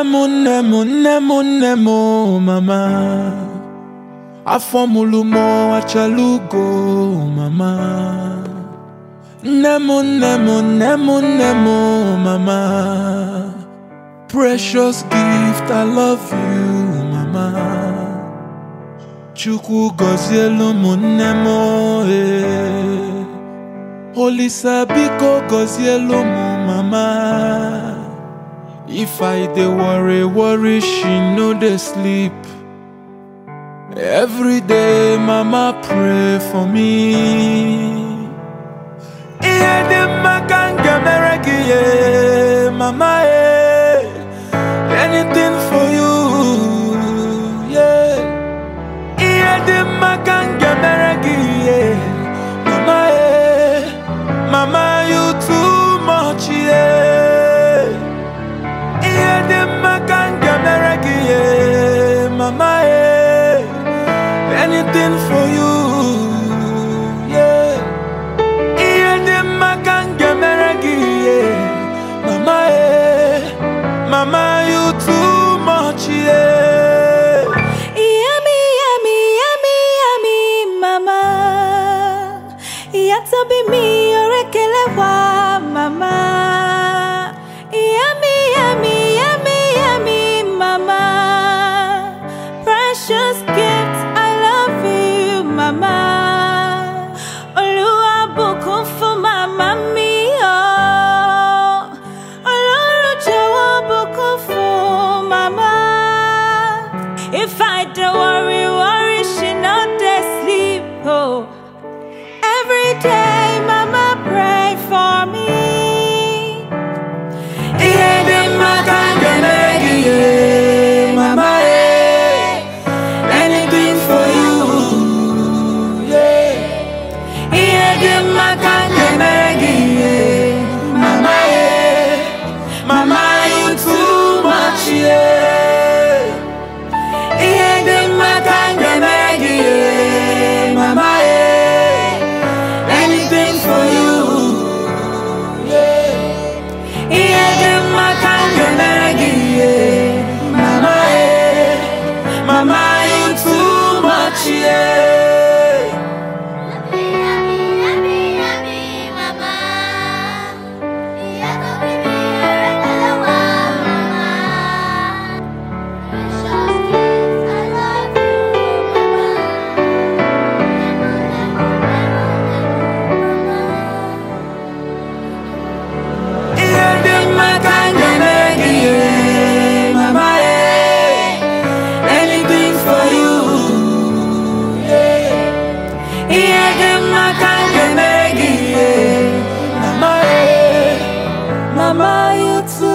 Nemo, nemo, nemo, nemo, mama. Afọ mulumo achalugo, mama. Nemo, nemo, nemo, nemo, mama. Precious gift, I love you, mama. Chukwu gozielu m nne m eh. Olisa biko gozielu m mama. If I dey worry, worry, she no dey sleep. Every day, mama pray for me. anything for you. don't worry, worry, she not dey sleep. Oh, every day. my too?